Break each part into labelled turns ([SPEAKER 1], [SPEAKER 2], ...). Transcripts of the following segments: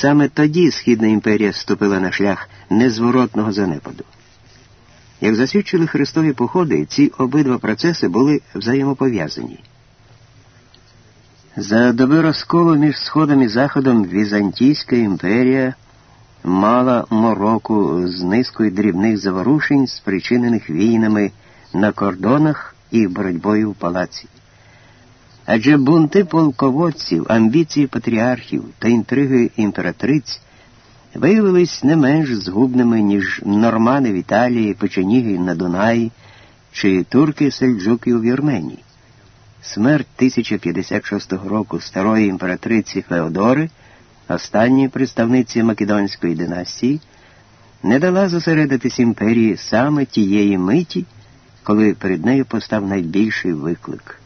[SPEAKER 1] Саме тоді Східна імперія ступила на шлях незворотного занепаду. Як засвідчили Христові походи, ці обидва процеси були взаємопов'язані. За доби розколу між Сходом і Заходом Візантійська імперія мала мороку з низкою дрібних заворушень, спричинених війнами на кордонах і боротьбою в палаці. Адже бунти полководців, амбіції патріархів та інтриги імператриць виявились не менш згубними, ніж нормани в Італії, печеніги на Дунаї чи турки сельджуки у Вірменії. Смерть 1056 року старої імператриці Феодори, останньої представниці Македонської династії, не дала зосередитись імперії саме тієї миті, коли перед нею постав найбільший виклик.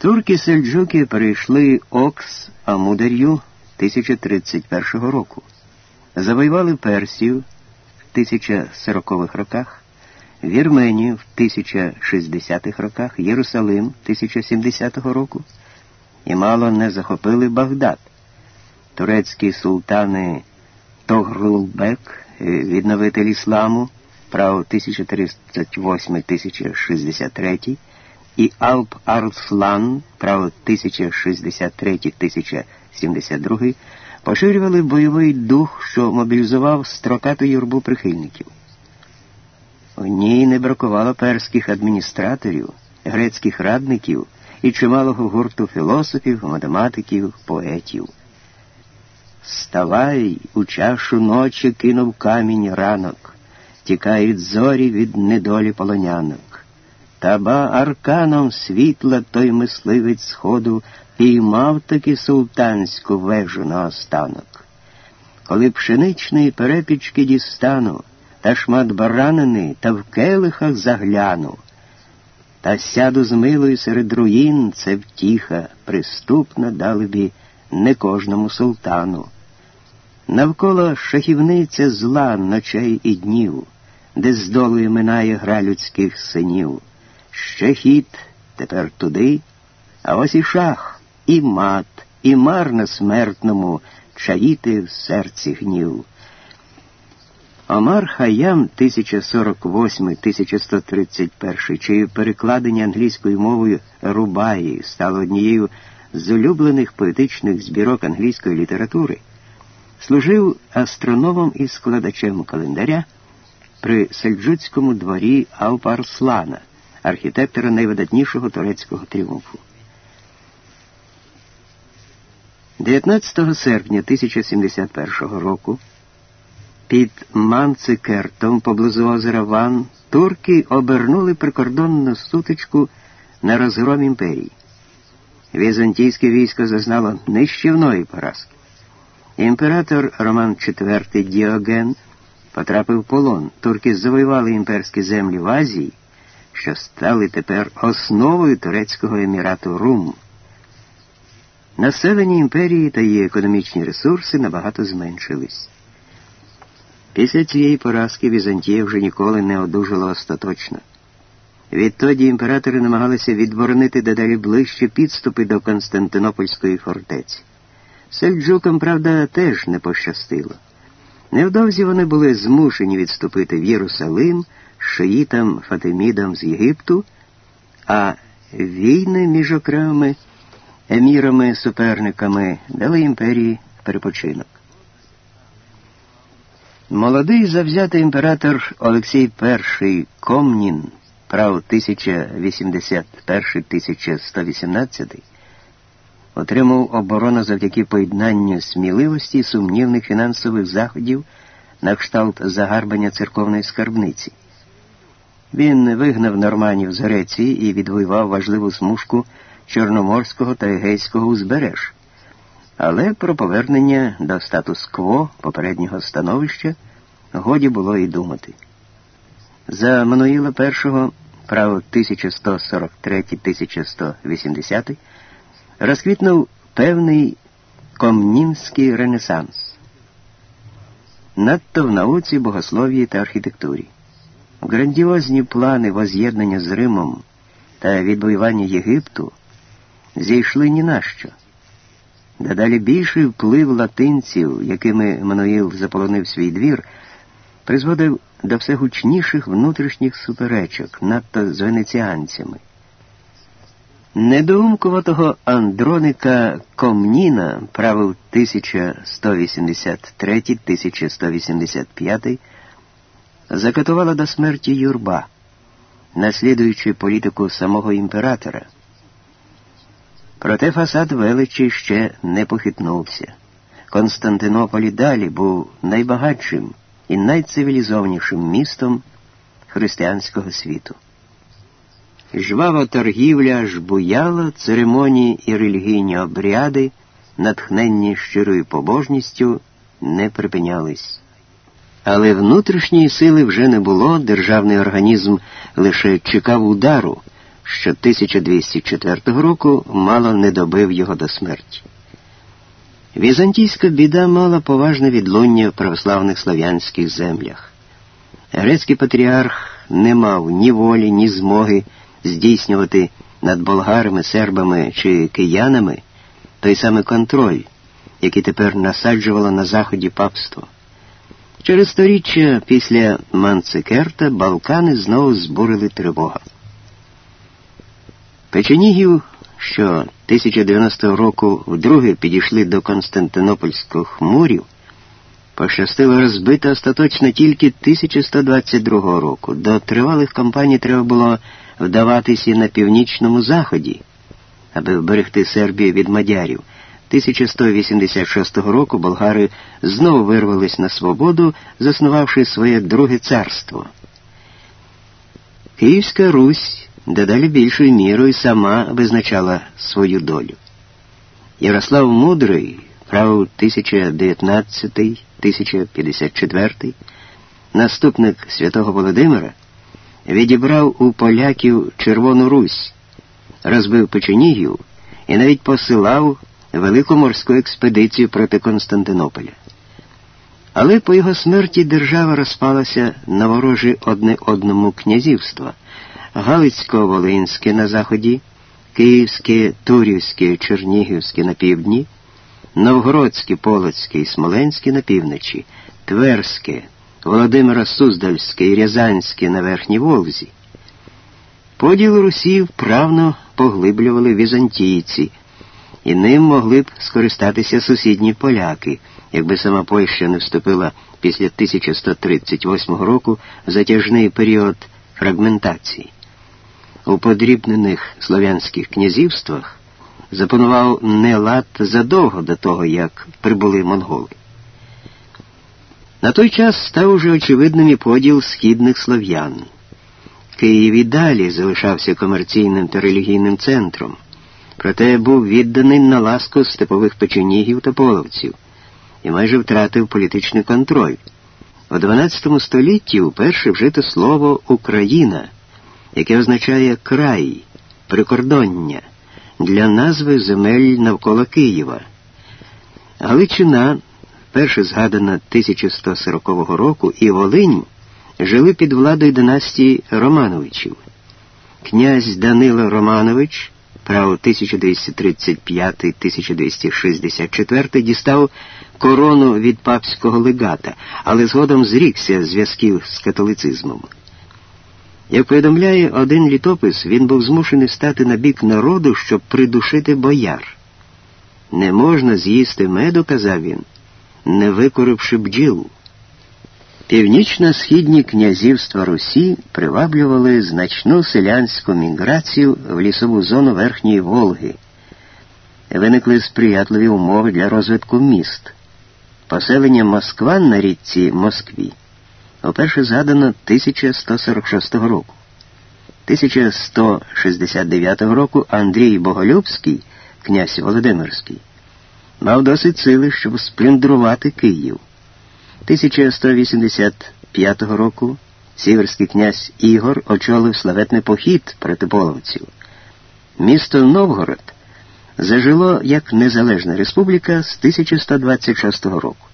[SPEAKER 1] Турки сельджуки перейшли Окс Амудар'ю 1031 року, завоювали Персію в 1040-х роках, Вірменію в 1060-х роках, Єрусалим 1070 року і мало не захопили Багдад. Турецькі султани Тогрулбек, відновитель ісламу, право 1338-1063 і Алп Арслан, право 1063-1072, поширювали бойовий дух, що мобілізував строкату юрбу прихильників. У ній не бракувало перських адміністраторів, грецьких радників і чималого гурту філософів, математиків, поетів. Вставай, у чашу ночі кинув камінь ранок, тікають зорі від недолі полонянок. Таба арканом світла той мисливець сходу піймав таки султанську вежу на останок. Коли пшеничної перепічки дістану, та шмат баранини та в келихах загляну, та сяду з милою серед руїн це втіха, приступна далебі не кожному султану. Навколо шахівниця зла ночей і днів, де здолує минає гра людських синів. Ще хід. Тепер туди, а ось і шах, і мат, і марно смертному чаїти в серці гнів. Омар Хаям 1048-1131, чиє перекладення англійською мовою Рубаї стало однією з улюблених поетичних збірок англійської літератури, служив астрономом і складачем календаря при сельджуцькому дворі Алпарслана, архітектора найвидатнішого турецького тріумфу. 19 серпня 1071 року під Манцикертом поблизу озера Ван турки обернули прикордонну сутичку на розгром імперії. Візантійське військо зазнало нищівної поразки. Імператор Роман IV Діоген потрапив в полон. Турки завоювали імперські землі в Азії, що стали тепер основою турецького емірату Рум. Населення імперії та її економічні ресурси набагато зменшились. Після цієї поразки Візантія вже ніколи не одужала остаточно. Відтоді імператори намагалися відборонити дедалі ближче підступи до Константинопольської фортеці. Сельджукам, правда, теж не пощастило. Невдовзі вони були змушені відступити в Єрусалим, шиїтам, Фатимідам з Єгипту, а війни між окремими емірами-суперниками дали імперії перепочинок. Молодий завзятий імператор Олексій І Комнін, прав 1081-1118, отримав оборону завдяки поєднанню сміливості сумнівних фінансових заходів на кшталт загарбання церковної скарбниці. Він вигнав норманів з Греції і відвоював важливу смужку Чорноморського та Егейського узбереж. Але про повернення до статус-кво попереднього становища годі було і думати. За Мануїла І, право 1143-1180, розквітнув певний комнінський ренесанс, надто в науці, богослов'ї та архітектурі. Грандіозні плани воз'єднання з Римом та відбоювання Єгипту зійшли ні на що. Дедалі більший вплив латинців, якими Мануїл заполонив свій двір, призводив до все гучніших внутрішніх суперечок, надто з венеціанцями. Недоумкуватого Андроника Комніна правив 1183-1185 закатувала до смерті юрба, наслідуючи політику самого імператора. Проте фасад величі ще не похитнувся. Константинополь далі був найбагатшим і найцивілізованішим містом християнського світу. Жвава торгівля ж буяла, церемонії і релігійні обряди, натхненні щирою побожністю, не припинялись. Але внутрішньої сили вже не було, державний організм лише чекав удару, що 1204 року мало не добив його до смерті. Візантійська біда мала поважне відлуння в православних слав'янських землях. Грецький патріарх не мав ні волі, ні змоги здійснювати над болгарами, сербами чи киянами той самий контроль, який тепер насаджувало на заході папство. Через сторіччя після Манцикерта Балкани знову збурили тривога. Печенігів, що 1090 року вдруге підійшли до Константинопольських мурів, пощастило розбити остаточно тільки 1122 року. До тривалих кампаній треба було вдаватися на північному заході, аби вберегти Сербію від мадярів. 1186 року болгари знову вирвались на свободу, заснувавши своє друге царство. Київська Русь дедалі більшою мірою сама визначала свою долю. Ярослав Мудрий, правив 1019-1054, наступник святого Володимира, відібрав у поляків Червону Русь, розбив печенігів і навіть посилав велику морську експедицію проти Константинополя. Але по його смерті держава розпалася на ворожі одне одному князівства Галицько-Волинське на заході, Київське, Турівське, Чернігівське на півдні, Новгородське, Полоцьке і Смоленське на півночі, Тверське, Володимира Суздальське і Рязанське на Верхній Волзі. Поділ Русі вправно поглиблювали візантійці, і ним могли б скористатися сусідні поляки, якби сама Польща не вступила після 1138 року в затяжний період фрагментації. У подрібнених слов'янських князівствах запанував нелад задовго до того, як прибули монголи. На той час став уже очевидним і поділ східних слов'ян. Київ і далі залишався комерційним та релігійним центром, проте був відданий на ласку степових печенігів та половців і майже втратив політичний контроль. У XII столітті вперше вжито слово Україна, яке означає край, прикордоння для назви земель навколо Києва. Галичина перше згадана 1140 року, і Волинь жили під владою династії Романовичів. Князь Данило Романович, право 1235-1264, дістав корону від папського легата, але згодом зрікся зв'язків з католицизмом. Як повідомляє один літопис, він був змушений стати на бік народу, щоб придушити бояр. Не можна з'їсти меду, казав він не викоривши бджіл. Північно-східні князівства Русі приваблювали значну селянську міграцію в лісову зону Верхньої Волги. Виникли сприятливі умови для розвитку міст. Поселення Москва на річці Москві уперше згадано 1146 року. 1169 року Андрій Боголюбський, князь Володимирський, мав досить сили, щоб сплюндрувати Київ. 1185 року сіверський князь Ігор очолив славетний похід проти половців. Місто Новгород зажило як незалежна республіка з 1126 року.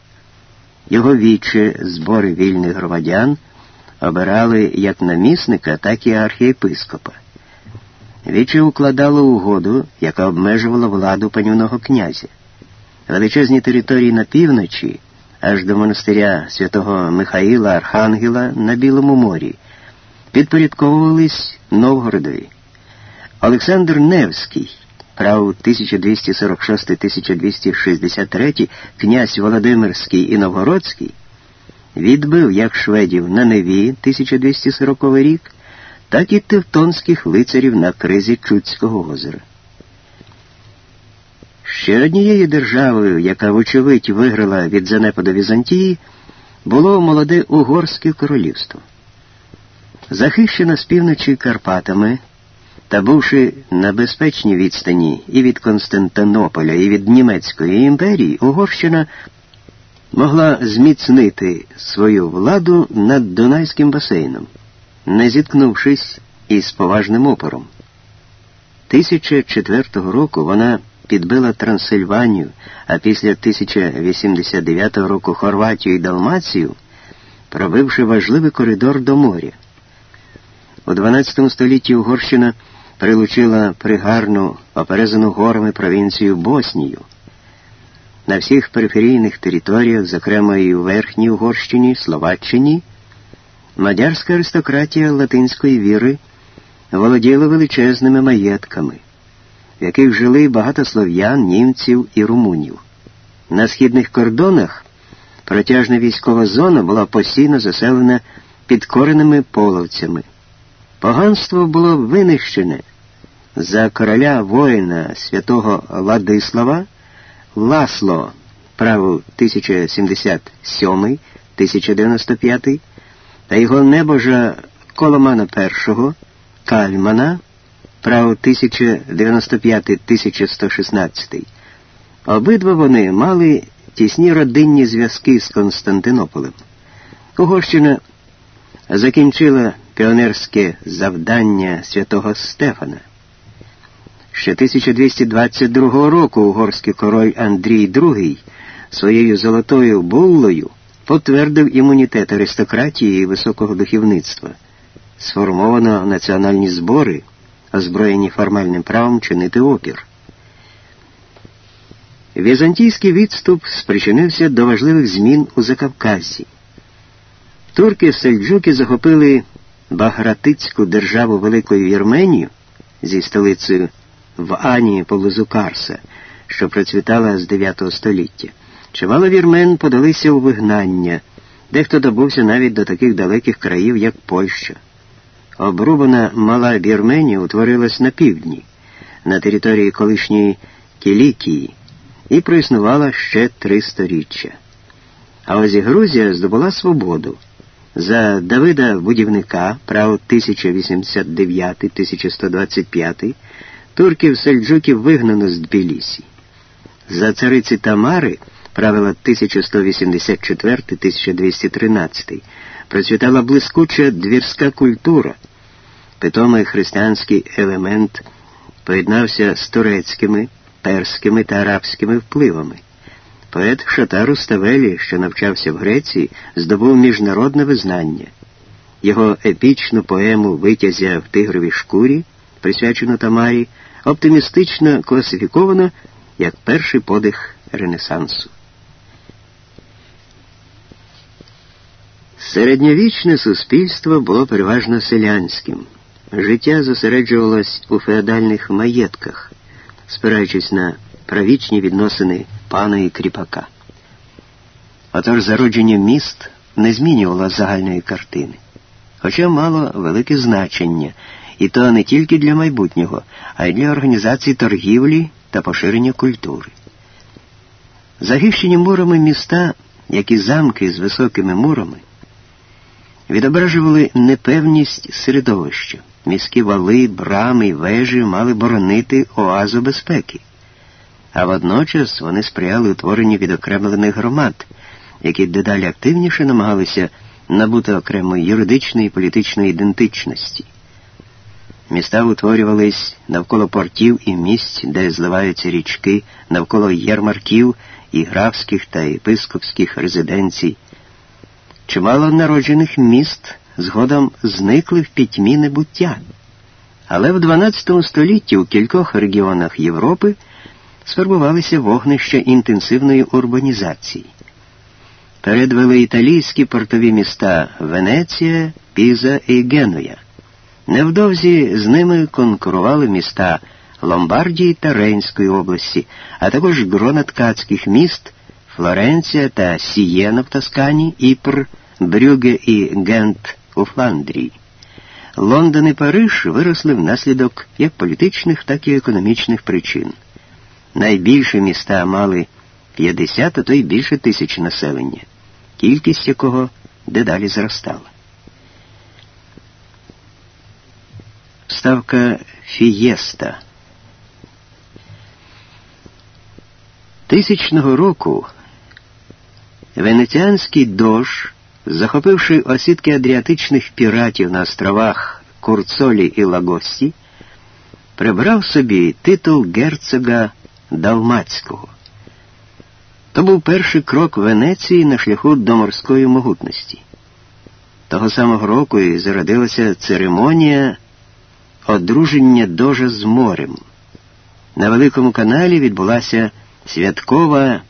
[SPEAKER 1] Його вічі збори вільних громадян обирали як намісника, так і архієпископа. Віче укладало угоду, яка обмежувала владу панівного князя. величезні території на півночі, аж до монастиря святого Михаїла Архангела на Білому морі, підпорядковувались Новгородові. Олександр Невський, прав 1246-1263 князь Володимирський і Новгородський, відбив як шведів на Неві 1240 рік, так і тевтонських лицарів на кризі Чудського озера. Ще однією державою, яка, вочевидь, виграла від занепаду Візантії, було молоде Угорське королівство. Захищена з півночі Карпатами та бувши на безпечній відстані і від Константинополя, і від Німецької імперії, Угорщина могла зміцнити свою владу над Дунайським басейном, не зіткнувшись із поважним опором. 1004 року вона підбила Трансильванію, а після 1089 року Хорватію і Далмацію, пробивши важливий коридор до моря. У XII столітті Угорщина прилучила пригарну, оперезану горами провінцію Боснію. На всіх периферійних територіях, зокрема і у Верхній Угорщині, Словаччині, мадярська аристократія латинської віри володіла величезними маєтками в яких жили багато слов'ян, німців і румунів. На східних кордонах протяжна військова зона була постійно заселена підкореними половцями. Поганство було винищене за короля воїна святого Ладислава Ласло, право 1077 1095 та його небожа Коломана І Кальмана право 1095-1116. Обидва вони мали тісні родинні зв'язки з Константинополем. Угорщина закінчила піонерське завдання святого Стефана. Ще 1222 року угорський король Андрій II своєю золотою буллою потвердив імунітет аристократії і високого духовництва. Сформовано національні збори озброєні формальним правом чинити опір. Візантійський відступ спричинився до важливих змін у Закавказі. Турки сельджуки захопили Багратицьку державу Великою Вірменію зі столицею в Ані поблизу Карса, що процвітала з 9 століття. Чимало вірмен подалися у вигнання, дехто добувся навіть до таких далеких країв, як Польща. Обрубана мала Вірменія утворилась на півдні, на території колишньої Кілікії, і проіснувала ще три сторіччя. А ось Грузія здобула свободу. За Давида Будівника, право 1089-1125, турків сельджуків вигнано з Тбілісі. За цариці Тамари, правила 1184-1213, процвітала блискуча двірська культура. Питомий християнський елемент поєднався з турецькими, перськими та арабськими впливами. Поет Шатару Ставелі, що навчався в Греції, здобув міжнародне визнання. Його епічну поему Витязя в тигровій шкурі, присвячену Тамарі, оптимістично класифіковано як перший подих Ренесансу. Середньовічне суспільство було переважно селянським. Життя зосереджувалось у феодальних маєтках, спираючись на правічні відносини пана і кріпака. Отож зародження міст не змінювало загальної картини, хоча мало велике значення, і то не тільки для майбутнього, а й для організації торгівлі та поширення культури. Захищені мурами міста, як і замки з високими мурами, відображували непевність середовища. Міські вали, брами й вежі мали боронити оазу безпеки, а водночас вони сприяли утворенню відокремлених громад, які дедалі активніше намагалися набути окремої юридичної і політичної ідентичності. Міста утворювались навколо портів і місць, де зливаються річки, навколо ярмарків і графських та єпископських резиденцій. Чимало народжених міст згодом зникли в пітьмі небуття. Але в XII столітті у кількох регіонах Європи сформувалися вогнища інтенсивної урбанізації. Передвели італійські портові міста Венеція, Піза і Генуя. Невдовзі з ними конкурували міста Ломбардії та Рейнської області, а також грона ткацьких міст Флоренція та Сієна в Тоскані, Іпр, Брюге і Гент у Фландрії. Лондон і Париж виросли внаслідок як політичних, так і економічних причин. Найбільші міста мали 50, а то й більше тисяч населення, кількість якого дедалі зростала. Ставка Фієста. Тисячного року венеціанський дож, захопивши осідки адріатичних піратів на островах Курцолі і Лагості, прибрав собі титул герцога Далмацького. То був перший крок Венеції на шляху до морської могутності. Того самого року і зародилася церемонія одруження дожа з морем. На Великому каналі відбулася святкова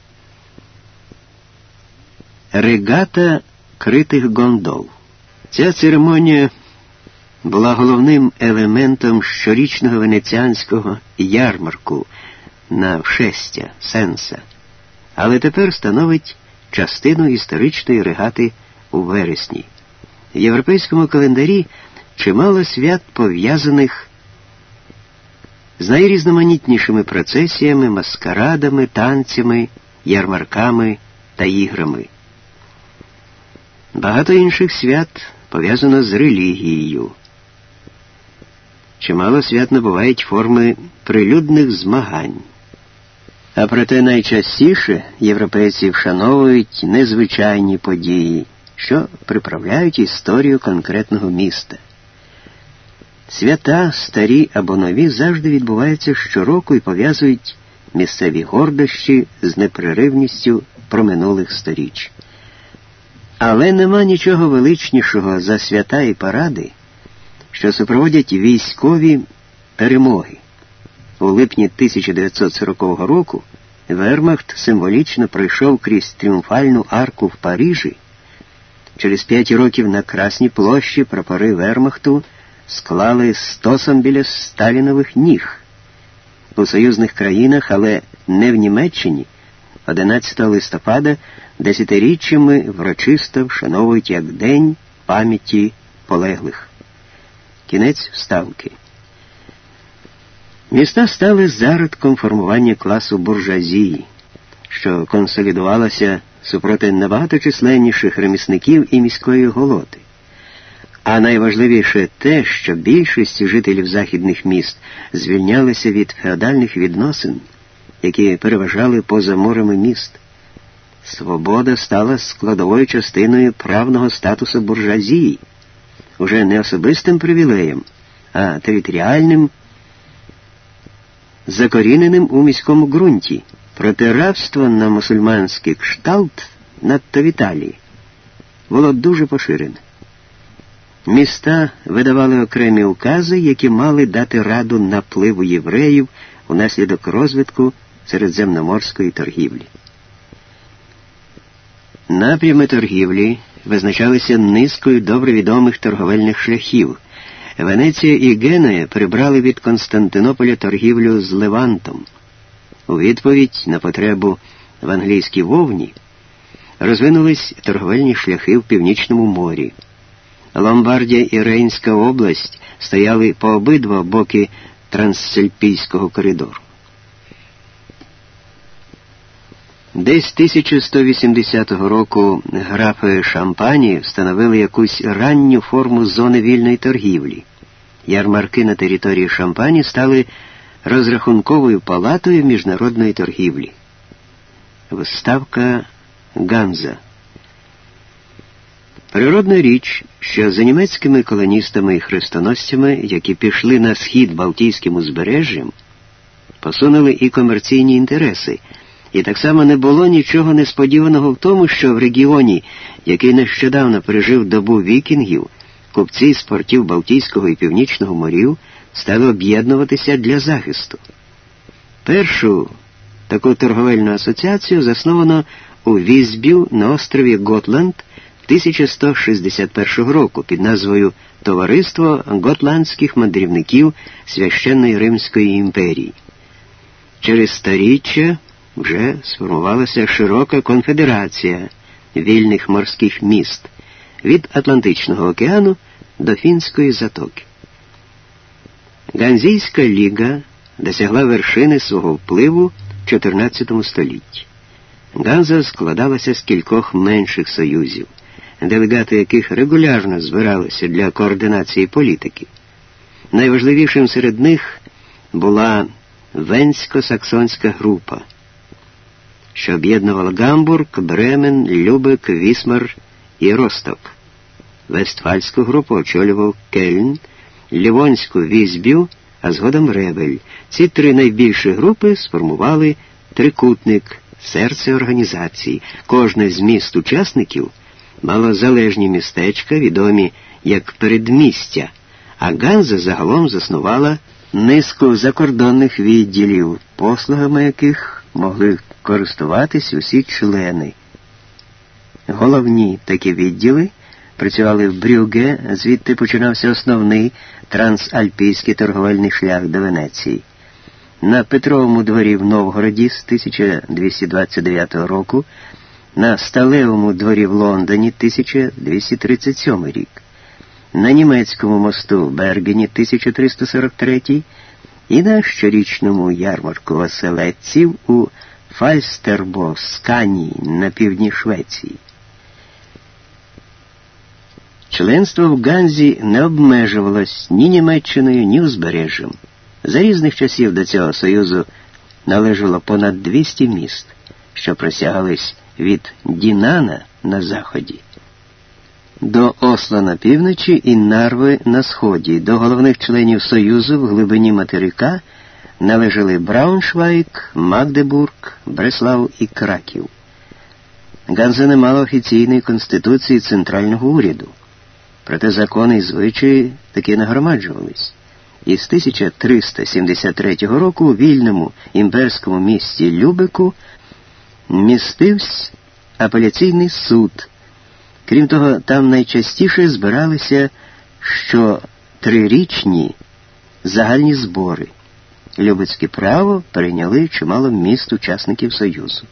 [SPEAKER 1] регата критих гондол. Ця церемонія була головним елементом щорічного венеціанського ярмарку на вшестя Сенса, але тепер становить частину історичної регати у вересні. В європейському календарі чимало свят пов'язаних з найрізноманітнішими процесіями, маскарадами, танцями, ярмарками та іграми. Багато інших свят пов'язано з релігією. Чимало свят набувають форми прилюдних змагань. А проте найчастіше європейці вшановують незвичайні події, що приправляють історію конкретного міста. Свята, старі або нові, завжди відбуваються щороку і пов'язують місцеві гордощі з непреривністю проминулих сторіч. Але нема нічого величнішого за свята і паради, що супроводять військові перемоги. У липні 1940 року Вермахт символічно пройшов крізь тріумфальну арку в Парижі. Через п'ять років на Красній площі прапори Вермахту склали стосом біля Сталінових ніг. У союзних країнах, але не в Німеччині, 11 листопада десятиріччями врочисто вшановують як День пам'яті полеглих. Кінець вставки. Міста стали зародком формування класу буржуазії, що консолідувалася супроти набагато численніших ремісників і міської голоти. А найважливіше те, що більшість жителів західних міст звільнялися від феодальних відносин, які переважали поза морами міст. Свобода стала складовою частиною правного статусу буржуазії, уже не особистим привілеєм, а територіальним, закоріненим у міському ґрунті. Проте рабство на мусульманський кшталт надто в було дуже поширене. Міста видавали окремі укази, які мали дати раду напливу євреїв унаслідок розвитку середземноморської торгівлі. Напрями торгівлі визначалися низкою добре відомих торговельних шляхів. Венеція і Генуя прибрали від Константинополя торгівлю з Левантом. У відповідь на потребу в англійській вовні розвинулись торговельні шляхи в північному морі. Ломбардія і Рейнська область стояли по обидва боки Транссельпійського коридору. Десь 1180 року графи Шампані встановили якусь ранню форму зони вільної торгівлі. Ярмарки на території Шампані стали розрахунковою палатою міжнародної торгівлі. Виставка Ганза. Природна річ, що за німецькими колоністами і хрестоносцями, які пішли на схід Балтійським узбережжям, посунули і комерційні інтереси. І так само не було нічого несподіваного в тому, що в регіоні, який нещодавно пережив добу вікінгів, купці з портів Балтійського і Північного морів стали об'єднуватися для захисту. Першу Таку торговельну асоціацію засновано у Візбю на острові Готланд 1161 року під назвою Товариство Готландських мандрівників Священної Римської імперії. Через старіччя вже сформувалася широка конфедерація вільних морських міст від Атлантичного океану до Фінської затоки. Ганзійська ліга досягла вершини свого впливу в 14 столітті. Ганза складалася з кількох менших союзів, делегати яких регулярно збиралися для координації політики. Найважливішим серед них була Вендсько-Саксонська група, що об'єднувала Гамбург, Бремен, Любек, Вісмар і Росток. Вестфальську групу очолював Кельн, Лівонську Візбю, а згодом Ревель. Ці три найбільші групи сформували трикутник, серце організації. Кожне з міст учасників мало залежні містечка, відомі як передмістя, а Ганза загалом заснувала низку закордонних відділів, послугами яких могли користуватись усі члени. Головні такі відділи працювали в Брюге, звідти починався основний трансальпійський торговельний шлях до Венеції. На Петровому дворі в Новгороді з 1229 року, на Сталевому дворі в Лондоні 1237 рік, на німецькому мосту в Бергені 1343 і на щорічному ярмарку оселедців у Фальстербо, Сканії на півдні Швеції. Членство в Ганзі не обмежувалось ні Німеччиною, ні узбережжям. За різних часів до цього союзу належало понад 200 міст, що просягались від Дінана на заході. До Осла на півночі і Нарви на сході, до головних членів Союзу в глибині материка належали Брауншвайк, Магдебург, Бреслав і Краків. Ганза не мала офіційної конституції центрального уряду, проте закони і звичаї таки нагромаджувались. І з 1373 року у вільному імперському місті Любеку містився апеляційний суд. Крім того, там найчастіше збиралися що трирічні загальні збори. Любецьке право перейняли чимало міст учасників Союзу.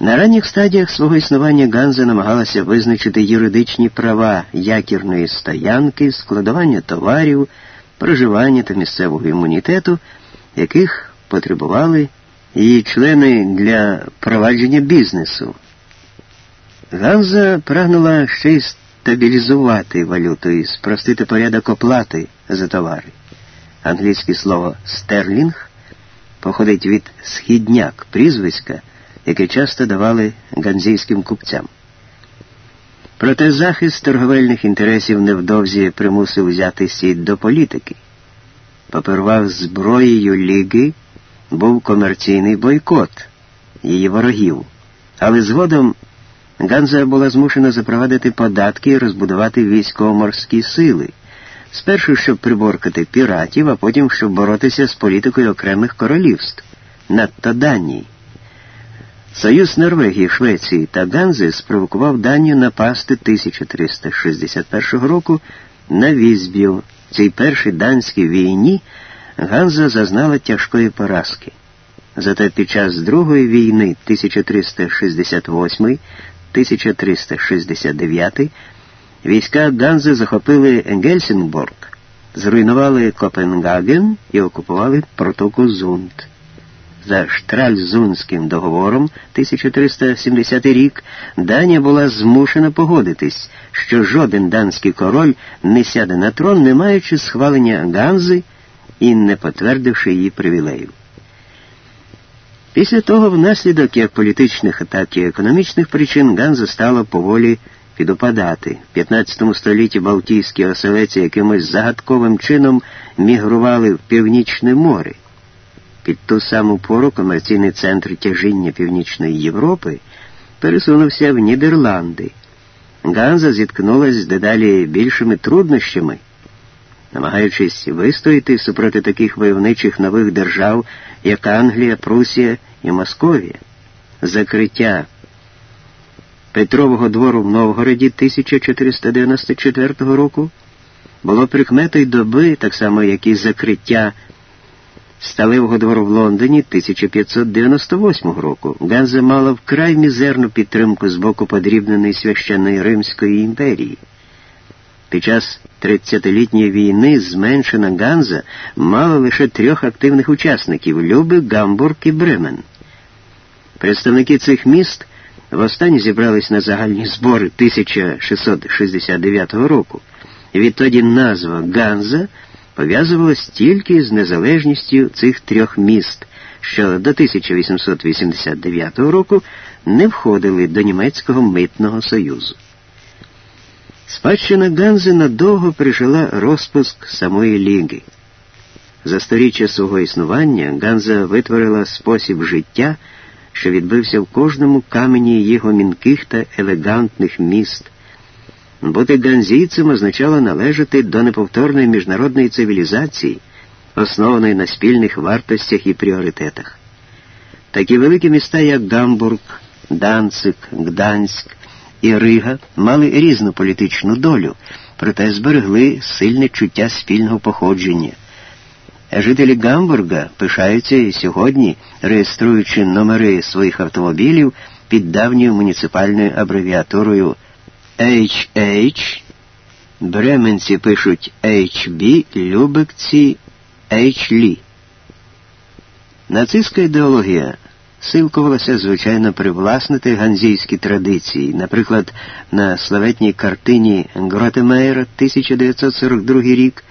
[SPEAKER 1] На ранніх стадіях свого існування Ганза намагалася визначити юридичні права якірної стоянки, складування товарів, проживання та місцевого імунітету, яких потребували її члени для провадження бізнесу. Ганза прагнула ще й стабілізувати валюту і спростити порядок оплати за товари. Англійське слово стерлінг походить від східняк прізвиська, яке часто давали ганзійським купцям. Проте захист торговельних інтересів невдовзі примусив взяти сід до політики. Попервав зброєю ліги був комерційний бойкот її ворогів, але згодом Ганза була змушена запровадити податки і розбудувати військово-морські сили, спершу щоб приборкати піратів, а потім щоб боротися з політикою окремих королівств, надто Данії. Союз Норвегії, Швеції та Ганзи спровокував Данію напасти 1361 року на Візбів. Цій першій данській війні Ганза зазнала тяжкої поразки. Зате під час Другої війни 1368 1369 війська Ганзи захопили Гельсінгборг, зруйнували Копенгаген і окупували протоку Зунд. За Штральзунським договором 1370 рік Данія була змушена погодитись, що жоден данський король не сяде на трон, не маючи схвалення Ганзи і не потвердивши її привілеїв. Після того, внаслідок як політичних, так і економічних причин Ганза стала поволі підопадати. В 15 столітті Балтійські оселеці якимось загадковим чином мігрували в Північне море. Під ту саму пору комерційний центр тяжіння Північної Європи пересунувся в Нідерланди. Ганза зіткнулася з дедалі більшими труднощами. намагаючись вистояти супроти таких войовничих нових держав, як Англія, Прусія і Московія. Закриття Петрового двору в Новгороді 1494 року було прикметою доби, так само як і закриття Сталевого двору в Лондоні 1598 року. Ганза мала вкрай мізерну підтримку з боку подрібненої священної Римської імперії. Під час 30-літньої війни зменшена Ганза мала лише трьох активних учасників Люби, Гамбург і Бремен. Представники цих міст востаннє зібрались на загальні збори 1669 року. Відтоді назва Ганза пов'язувалась тільки з незалежністю цих трьох міст, що до 1889 року не входили до Німецького митного союзу. Спадщина Ганзи надовго пережила розпуск самої ліги. За сторіччя свого існування Ганза витворила спосіб життя, що відбився в кожному камені її гомінких та елегантних міст. Бути ганзійцем означало належати до неповторної міжнародної цивілізації, основаної на спільних вартостях і пріоритетах. Такі великі міста, як Гамбург, Данцик, Гданськ і Рига, мали різну політичну долю, проте зберегли сильне чуття спільного походження. Жителі Гамбурга пишаються і сьогодні, реєструючи номери своїх автомобілів під давньою муніципальною абревіатурою HH, бременці пишуть HB, любекці HLі. Нацистська ідеологія силкувалася, звичайно, привласнити ганзійські традиції. Наприклад, на славетній картині Гротемейра 1942 рік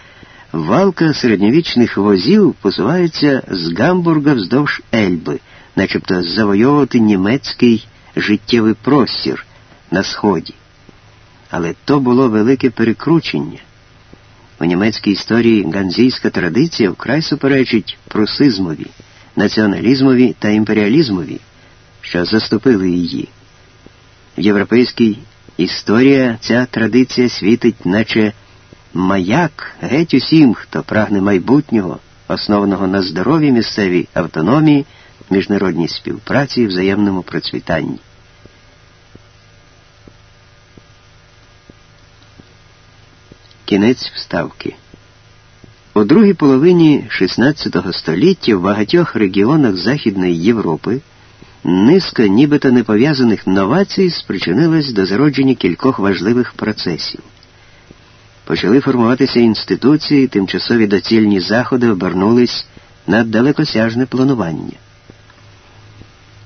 [SPEAKER 1] валка середньовічних возів посувається з Гамбурга вздовж Ельби, начебто завойовувати німецький життєвий простір на сході. Але то було велике перекручення. У німецькій історії ганзійська традиція вкрай суперечить прусизмові, націоналізмові та імперіалізмові, що заступили її. В європейській історія ця традиція світить, наче маяк геть усім, хто прагне майбутнього, основаного на здоровій місцевій автономії, міжнародній співпраці і взаємному процвітанні. Кінець вставки. У другій половині XVI століття в багатьох регіонах Західної Європи низка нібито непов'язаних новацій спричинилась до зародження кількох важливих процесів. Почали формуватися інституції, тимчасові доцільні заходи обернулись на далекосяжне планування.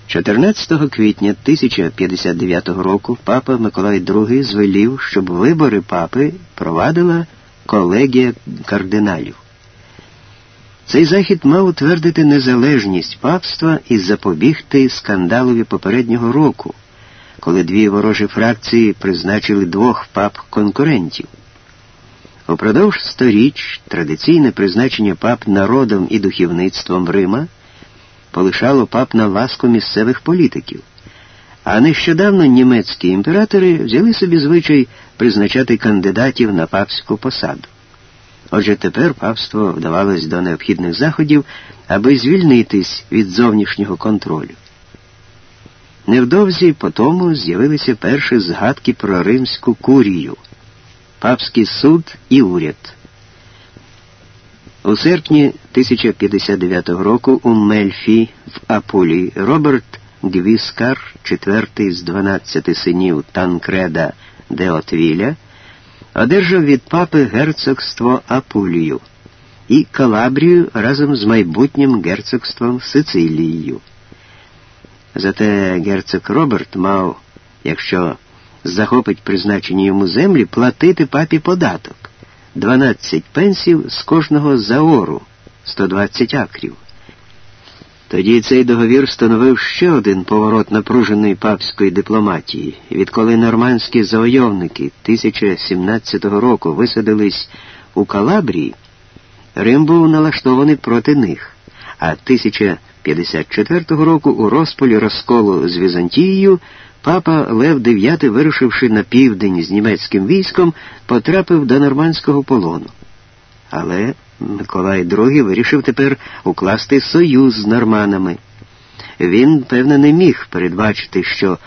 [SPEAKER 1] 14 квітня 1059 року папа Миколай II звелів, щоб вибори папи провадила колегія кардиналів. Цей захід мав утвердити незалежність папства і запобігти скандалові попереднього року, коли дві ворожі фракції призначили двох пап-конкурентів. Упродовж сторіч традиційне призначення пап народом і духовництвом Рима полишало пап на ласку місцевих політиків. А нещодавно німецькі імператори взяли собі звичай призначати кандидатів на папську посаду. Отже, тепер папство вдавалось до необхідних заходів, аби звільнитись від зовнішнього контролю. Невдовзі по тому з'явилися перші згадки про римську курію, папський суд і уряд. У серпні 1059 року у Мельфі в Апулії Роберт Гвіскар, четвертий з дванадцяти синів Танкреда Деотвіля, одержав від папи герцогство Апулію і Калабрію разом з майбутнім герцогством Сицилією. Зате герцог Роберт мав, якщо захопить призначені йому землі, платити папі податок. 12 пенсів з кожного заору 120 акрів. Тоді цей договір становив ще один поворот напруженої папської дипломатії, відколи нормандські завойовники 1017 року висадились у Калабрії, Рим був налаштований проти них, а 1054 року у розпалі розколу з Візантією Папа Лев IX, вирушивши на південь з німецьким військом, потрапив до нормандського полону. Але Миколай II вирішив тепер укласти союз з норманами. Він, певне, не міг передбачити, що